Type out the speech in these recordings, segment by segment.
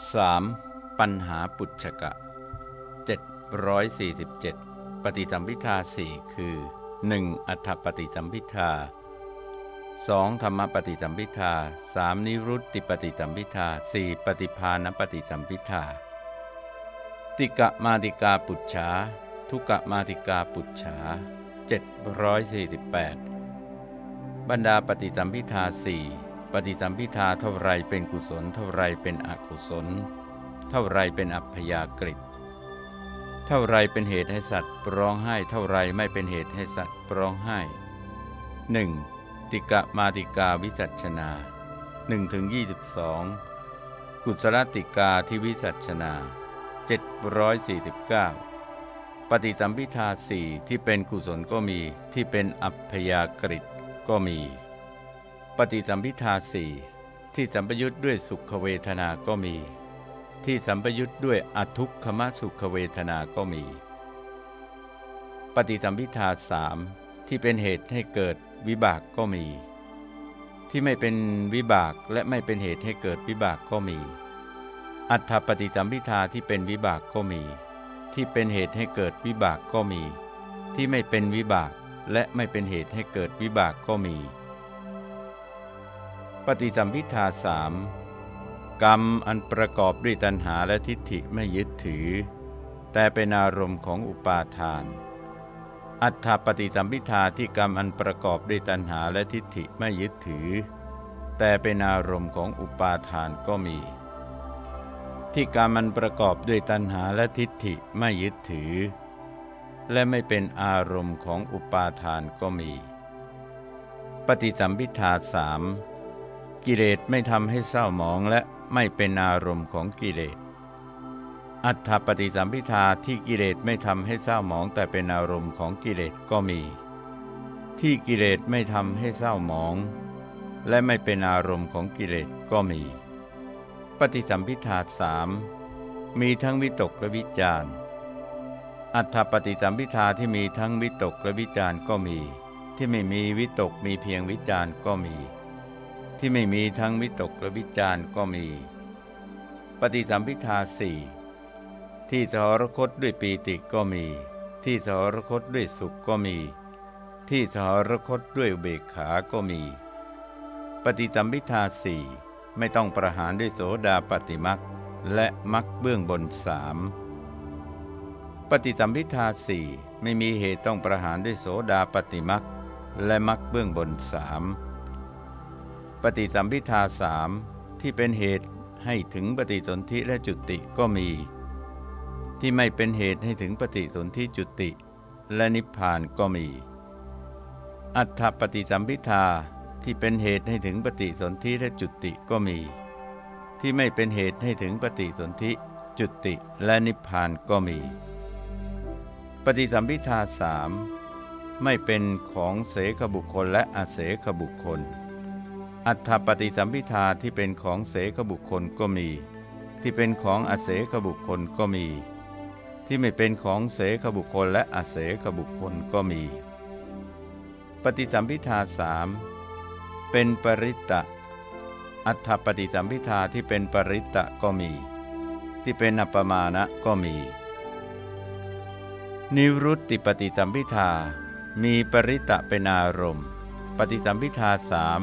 3. ปัญหาปุจฉกะ 747 ปฏิสัมพิทาสี่คือ 1. อัฏฐปฏิสัมพิทา 2. ธรรมปฏิสัมพิทา 3. นิรุตติปฏิสัมพิทา 4. ปฏิภาณปฏิสัมพิทา ติกะมาติกาปุจฉา ทุกะมาติกาปุจฉา 748 บรรดาปฏิสัมพิทาสี่ ปฏิสัมพิทาเท่าไรเป็นกุศล เท่าไรเป็นอกุศล เท่าไรเป็นอัพยากฤิเท่าไรเป็นเหตุให้สัตว์ร้องไห้ เท่าไรไม่เป็นเหตุให้สัตว์ร้องไห้ 1. ติกะมาติกาวิจัชนา1ถึง22กุศลติกาที่วิจัชนา 749 ปฏิสัมพิทาสี่ที่เป็นกุศลก็มีที่เป็นอัพยากฤิก็มี ฏิสัมพิทาสี่ที่สัมปยุทธ์ด้วยสุขเวทนาก็มี ที่สัมปยุทธ์ด้วยอทุกขมสุขเวทนาก็มี ปฏิสัมพิทาสามที่เป็นเหตุให้เกิดวิบากก็มี ที่ไม่เป็นวิบากและไม่เป็นเหตุให้เกิดวิบากก็มี อัฏฐปฏิสัมพิทาที่เป็นวิบากก็มี ที่เป็นเหตุให้เกิดวิบากก็มี ที่ไม่เป็นวิบากและไม่เป็นเหตุให้เกิดวิบากก็มี ปฏิสัมพิทาสามกรรมอันประกอบด้วยตัณหาและทิฏฐิไม่ยึดถือ แต่เป็นอารมณ์ของอุปาทาน อัฏฐปฏิสัมพิทาที่กรรมอันประกอบด้วยตัณหาและทิฏฐิไม่ยึดถือ แต่เป็นอารมณ์ของอุปาทานก็มี ที่กรรมอันประกอบด้วยตัณหาและทิฏฐิไม่ยึดถือ และไม่เป็นอารมณ์ของอุปาทานก็มี ปฏิสัมพิทาสาม กิเลสไม่ทำให้เศร้าหมองและไม่เป็นอารมณ์ของกิเลส อัฏฐปฏิสัมพิทาที่กิเลสไม่ทำให้เศร้าหมองแต่เป็นอารมณ์ของกิเลสก็มี ที่กิเลสไม่ทำให้เศร้าหมอง และไม่เป็นอารมณ์ของกิเลสก็มี ปฏิสัมพิทาสามมีทั้งวิตกและวิจารอัฏฐปฏิสัมพิทาที่มีทั้งวิตกและวิจารก็มี ที่ไม่มีวิตกมีเพียงวิจารก็มี ที่ไม่มีทั้งวิตกและวิจารก็มี ปฏิสัมพิทาสี่ที่สรคตด้วยปีติก็มี ที่สรคตด้วยสุขก็มี ที่สรคตด้วยเบกขาก็มี ปฏิสัมพิทาสี่ไม่ต้องประหารด้วยโสดาปฏิมักและมักเบื้องบนสามปฏิสัมพิทาสี่ไม่มีเหตุต้องประหารด้วยโสดาปฏิมักและมักเบื้องบนสาม ปฏิสัมพิทาสามที่เป็นเหตุให้ถึงปฏิสนธิและจุติก็มี ที่ไม่เป็นเหตุให้ถึงปฏิสนธิจุติ และนิพพานก็มี อัฏฐปฏิสัมพิทาที่เป็นเหตุให้ถึงปฏิสนธิและจุติก็มี ที่ไม่เป็นเหตุให้ถึงปฏิสนธิจุติและนิพพานก็มี ปฏิสัมพิทาสามไม่เป็นของเสขบุคคลและอาเสขบุคคล อัฏฐปฏิสัมพิทาที่เป็นของเสกบุคคลก็มี ที่เป็นของอเสกบุคคลก็มี ที่ไม่เป็นของเสกบุคคลและอเสกบุคคลก็มี ปฏิสัมพิทาสามเป็นปริตตะอัฏฐปฏิสัมพิทาที่เป็นปริตตะก็มี ที่เป็นอัปมาณะก็มี นิรุตติปฏิสัมพิทามีปริตะเป็นอารมณ์ ปฏิสัมพิทาสาม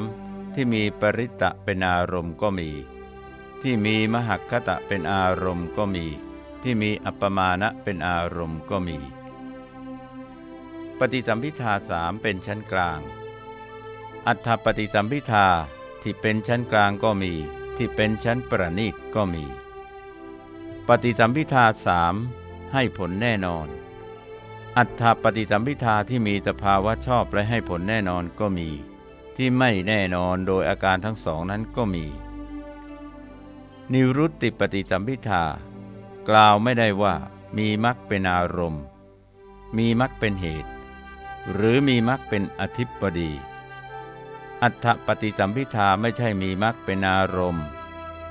ที่มีปริตะเป็นอารมณ์ก็มี ที่มีมหัคตะเป็นอารมณ์ก็มี ที่มีอัปปมาณะเป็นอารมณ์ก็มี ปฏิสัมพิทาสามเป็นชั้นกลาง อัฏฐปฏิสัมพิทาที่เป็นชั้นกลางก็มี ที่เป็นชั้นประณีตก็มี ปฏิสัมพิทาสามให้ผลแน่นอน อัฏฐปฏิสัมพิทาที่มีสภาวะชอบและให้ผลแน่นอนก็มี ที่ไม่แน่นอนโดยอาการทั้งสองนั้นก็มี นิรุตติปฏิสัมพิทากล่าวไม่ได้ว่ามีมรรคเป็นอารมณ์ มีมรรคเป็นเหตุ หรือมีมรรคเป็นอธิปดี อัฏฐปฏิสัมพิทาไม่ใช่มีมรรคเป็นอารมณ์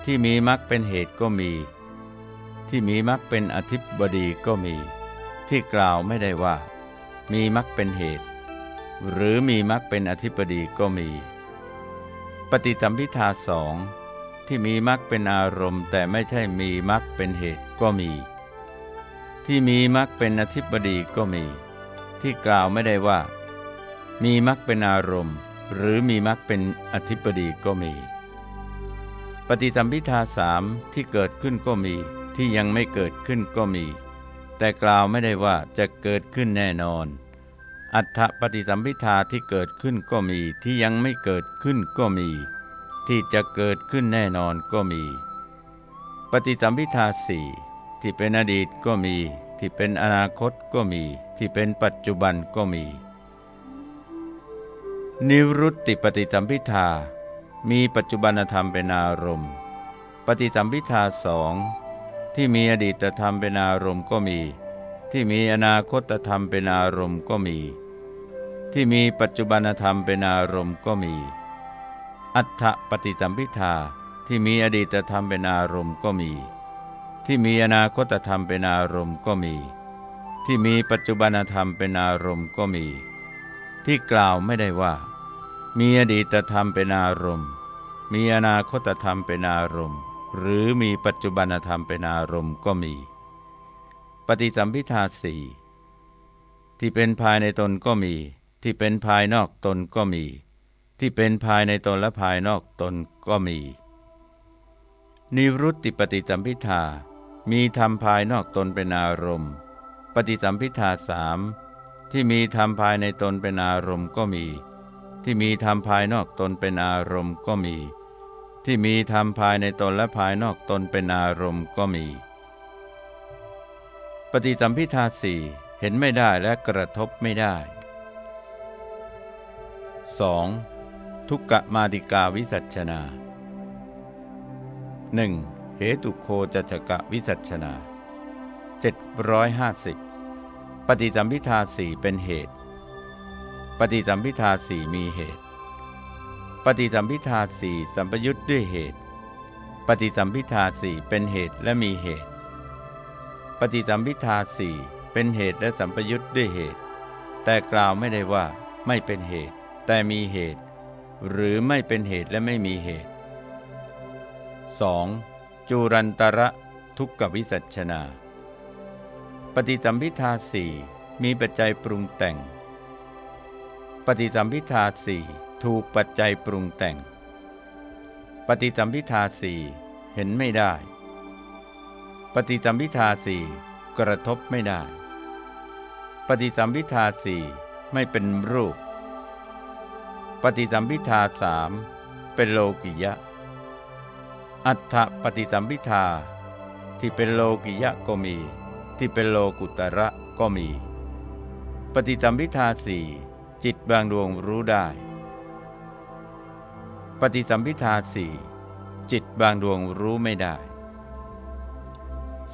ที่มีมรรคเป็นเหตุก็มี ที่มีมรรคเป็นอธิปดีก็มี ที่กล่าวไม่ได้ว่า มีมรรคเป็นเหตุ หรือมีมรรคเป็นอธิปดีก็มี ปฏิสัมพิทาสองที่มีมรรคเป็นอารมณ์ แต่ไม่ใช่มีมรรคเป็นเหตุก็มี ที่มีมรรคเป็นอธิบดีก็มี ที่กล่าวไม่ได้ว่า มีมรรคเป็นอารมณ์ หรือมีมรรคเป็นอธิบดีก็มี ปฏิสัมพิทาสามที่เกิดขึ้นก็มีที่ยังไม่เกิดขึ้นก็มี แต่กล่าวไม่ได้ว่าจะเกิดขึ้นแน่นอน อัฏฐปฏิสัมพิทาที่เกิดขึ้นก็มีที่ยังไม่เกิดขึ้นก็มี ที่จะเกิดขึ้นแน่นอนก็มี ปฏิสัมพิทาสี่ที่เป็นอดีตก็มี ที่เป็นอนาคตก็มี ที่เป็นปัจจุบันก็มี นิรุตติปฏิสัมพิทา มีปัจจุบันธรรมเป็นอารมณ์ ปฏิสัมพิทาสองที่มีอดีตธรรมเป็นอารมณ์ก็มี ที่มีอนาคตธรรมเป็นอารมณ์ก็มี ที่มีปัจจุบันธรรมเป็นอารมณ์ก็มี อัฏฐปฏิสัมพิทาที่มีอดีตธรรมเป็นอารมณ์ก็มี ที่มีอนาคตธรรมเป็นอารมณ์ก็มี ที่มีปัจจุบันธรรมเป็นอารมณ์ก็มี ที่กล่าวไม่ได้ว่า มีอดีตธรรมเป็นอารมณ์ มีอนาคตธรรมเป็นอารมณ์ หรือมีปัจจุบันธรรมเป็นอารมณ์ก็มี ปฏิสัมพิทาสี่ที่เป็นภายในตนก็มี ที่เป็นภายนอกตนก็มี ที่เป็นภายในตนและภายนอกตนก็มี นิรุตติปฏิสัมพิทา มีธรรมภายนอกตนเป็นอารมณ์ ปฏิสัมพิทาสามที่มีธรรมภายในตนเป็นอารมณ์ก็มี ที่มีธรรมภายนอกตนเป็นอารมณ์ก็มี ที่มีธรรมภายในตนและภายนอกตนเป็นอารมณ์ก็มี ปฏิสัมพิทาสี่เห็นไม่ได้และกระทบไม่ได้ 2. ทุกกะมาติกาวิสัชนา 1. เหตุโคจัจกะวิสัชนา 750 ปฏิสัมพิทาสี่เป็นเหตุ ปฏิสัมพิทาสี่มีเหตุ ปฏิสัมพิทาสี่สัมปยุทธ์ด้วยเหตุ ปฏิสัมพิทาสี่เป็นเหตุและมีเหตุ ปฏิสัมพิทาสี่เป็นเหตุและสัมปยุทธ์ด้วยเหตุ แต่กล่าวไม่ได้ว่าไม่เป็นเหตุ แต่มีเหตุ หรือไม่เป็นเหตุและไม่มีเหตุ 2. จูรันตระทุกขวิสัชนา ปฏิสัมพิทาสี่มีปัจจัยปรุงแต่ง ปฏิสัมพิทาสี่ถูกปัจจัยปรุงแต่ง ปฏิสัมพิทาสี่เห็นไม่ได้ ฏิสัมพิทาสี่กระทบไม่ได้ ปฏิสัมพิทาสี่ไม่เป็นรูป ปฏิสัมพิทาสามเป็นโลกิยะ อัฏฐปฏิสัมพิทาที่เป็นโลกิยะก็มี ที่เป็นโลกุตระก็มี ปฏิสัมพิทาสี่จิตบางดวงรู้ได้ ปฏิสัมพิทาสี่จิตบางดวงรู้ไม่ได้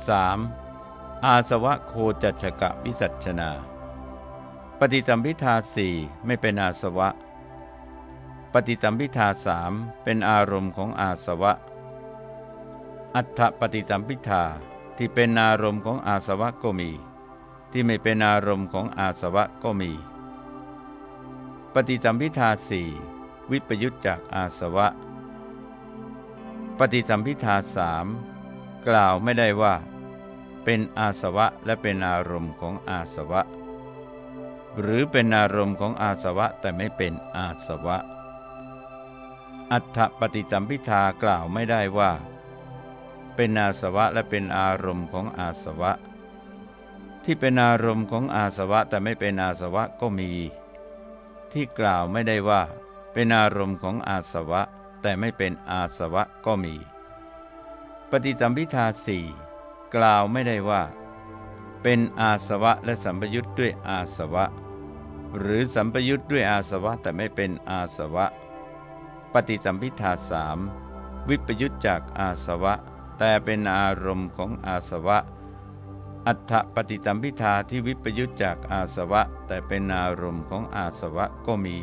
3. อาสวะโคจัชกะวิสัชนา ปฏิสัมพิทาสี่ไม่เป็นอาสวะ ปฏิสัมพิทาสามเป็นอารมณ์ของอาสวะ อัฏฐปฏิสัมพิทาที่เป็นอารมณ์ของอาสวะก็มี ที่ไม่เป็นอารมณ์ของอาสวะก็มี ปฏิสัมพิทาสี่วิปยุตจากอาสวะ ปฏิสัมพิทาสาม กล่าวไม่ได้ว่า เป็นอาสวะและเป็นอารมณ์ของอาสวะ หรือเป็นอารมณ์ของอาสวะแต่ไม่เป็นอาสวะ อัฏฐปฏิสัมพิทากล่าวไม่ได้ว่า เป็นอาสวะและเป็นอารมณ์ของอาสวะ ที่เป็นอารมณ์ของอาสวะแต่ไม่เป็นอาสวะก็มี ที่กล่าวไม่ได้ว่า เป็นอารมณ์ของอาสวะแต่ไม่เป็นอาสวะก็มี ฏิสัมพิทาสี่กล่าวไม่ได้ว่า เป็นอาสวะและสัมปยุทธ์ด้วยอาสวะ หรือสัมปยุทธ์ด้วยอาสวะแต่ไม่เป็นอาสวะ ปฏิสัมพิทาสามวิปยุทธจากอาสวะ แต่เป็นอารมณ์ของอาสวะ อัฏฐปฏิสัมพิทาที่วิปยุทธจากอาสวะ แต่เป็นอารมณ์ของอาสวะก็มี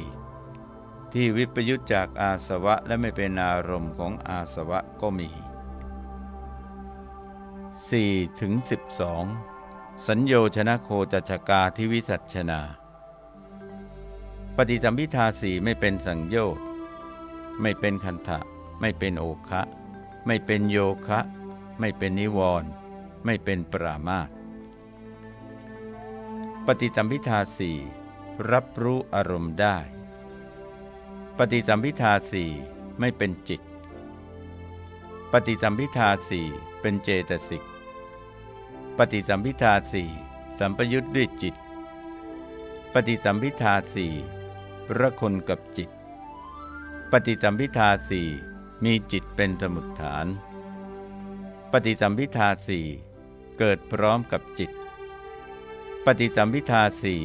ที่วิปยุตจากอาสวะและไม่เป็นอารมณ์ของอาสวะก็มี 4ถึง12 สัญโยชนะโคจัชกาที่วิสัชนา ปฏิสัมพิทาสีไม่เป็นสังโยชน์ไม่เป็นคันทะไม่เป็นโอคะ ไม่เป็นโยคะ ไม่เป็นนิวรณ์ไม่เป็นปรามาตปฏิสัมพิทาสีรับรู้อารมณ์ได้ ปฏิสัมพิทาสีไม่เป็นจิต ปฏิสัมพิทาสีเป็นเจตสิก ปฏิสัมพิทาสี่สัมปยุทธ์ด้วยจิต ปฏิสัมพิทาสี่ระคนกับจิต ปฏิสัมพิทาสี่มีจิตเป็นสมุดฐาน ปฏิสัมพิทาสี่เกิดพร้อมกับจิต ปฏิสัมพิทาสี่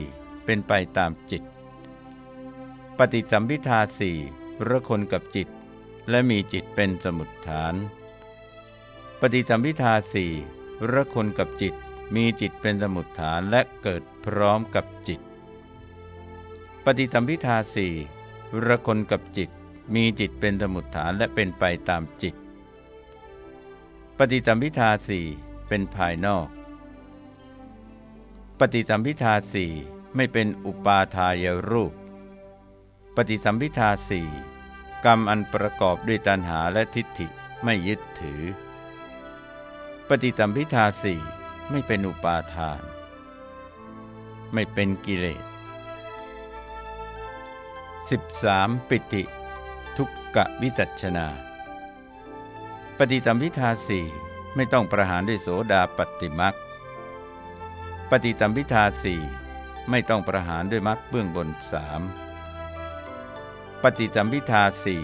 เป็นไปตามจิต ปฏิสัมพิทาสี่ระคนกับจิต และมีจิตเป็นสมุดฐาน ปฏิสัมพิทาสี่ ระคนกับจิตมีจิตเป็นสมุดฐานและเกิดพร้อมกับจิต ปฏิสัมพิทาสี่ระคนกับจิตมีจิตเป็นสมุดฐานและเป็นไปตามจิต ปฏิสัมพิทาสี่เป็นภายนอก ปฏิสัมพิทาสี่ไม่เป็นอุปาทายรูป ปฏิสัมพิทาสี่กรรมอันประกอบด้วยตัณหาและทิฏฐิไม่ยึดถือ ปฏิสัมพิทาสี่ไม่เป็นอุปาทาน ไม่เป็นกิเลส 13. ปิติ ทุกกะวิจัชนา ปฏิสัมพิทาสี่ไม่ต้องประหารด้วยโสดาปฏิมักปฏิสัมพิทาสี่ไม่ต้องประหารด้วยมักเบื้องบนสามปฏิสัมพิทาสี่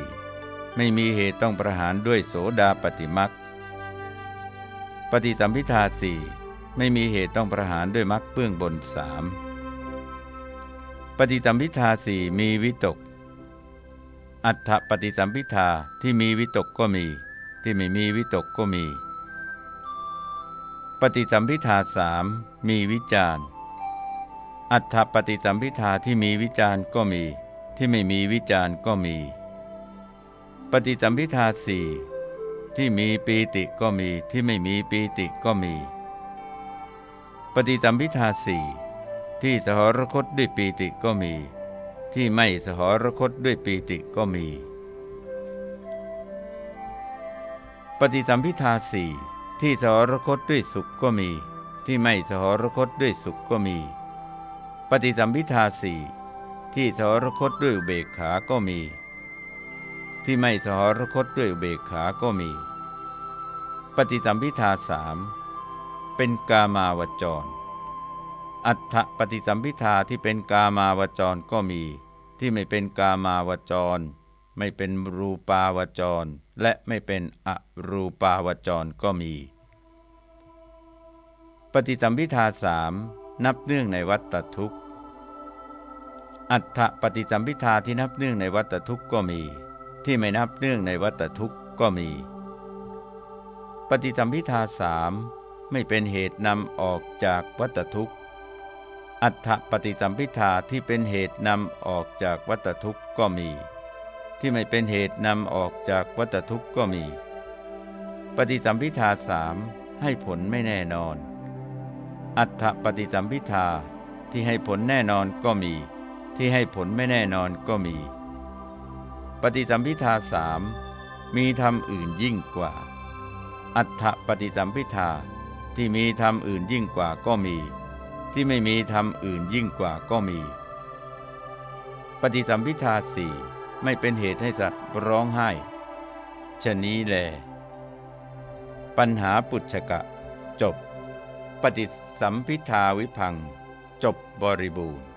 ไม่มีเหตุต้องประหารด้วยโสดาปฏิมัก ปฏิสัมพิทาสี่ไม่มีเหตุต้องประหารด้วยมักเบื้องบนสามปฏิสัมพิทาสี่มีวิตก อัฏฐปฏิสัมพิทาที่มีวิตกก็มี ที่ไม่มีวิตกก็มี ปฏิสัมพิทาสามมีวิจารอัฏฐปฏิสัมพิทาที่มีวิจารก็มี ที่ไม่มีวิจารก็มี ปฏิสัมพิทาสี่ ที่มีปีติก็มีที่ไม่มีปีติก็มี ปฏิสัมพิทาสี่ที่สหรคตด้วยปีติก็มี ที่ไม่สหรคตด้วยปีติก็มี ปฏิสัมพิทาสี่ที่สหรคตด้วยสุขก็มี ที่ไม่สหรคตด้วยสุขก็มี ปฏิสัมพิทาสี่ที่สหรคตด้วยเบกขาก็มี ที่ไม่สหรคตด้วยเบกขาก็มี ปฏิสัมพิทาสามเป็นกามาวจร อัฏฐปฏิสัมพิทาที่เป็นกามาวจรก็มี ที่ไม่เป็นกามาวจร ไม่เป็นรูปาวจร และไม่เป็นอรูปาวจรก็มี ปฏิสัมพิทาสามนับเนื่องในวัตทุกข์อัฏฐปฏิสัมพิทาที่นับเนื่องในวัตทุกข์ก็มี ที่ไม่นับเนื่องในวัตทุกข์ก็มี ปฏิสัมพิทาสามไม่เป็นเหตุนำออกจากวัตทุกข์ อัฏฐปฏิสัมพิทาที่เป็นเหตุนำออกจากวัตทุกข์ก็มี ที่ไม่เป็นเหตุนำออกจากวัตทุกข์ก็มี ปฏิสัมพิทาสามให้ผลไม่แน่นอน อัฏฐปฏิสัมพิทาที่ให้ผลแน่นอนก็มี ที่ให้ผลไม่แน่นอนก็มี ปฏิสัมพิทาสามมีธรรมอื่นยิ่งกว่า อัฏฐปฏิสัมพิทาที่มีธรรมอื่นยิ่งกว่าก็มี ที่ไม่มีธรรมอื่นยิ่งกว่าก็มี ปฏิสัมพิทาสี่ไม่เป็นเหตุให้สัตว์ร้องไห้ชะนี้แล ปัญหาปุจกะ จบ ปฏิสัมพิทาวิพัง จบบริบูรณ์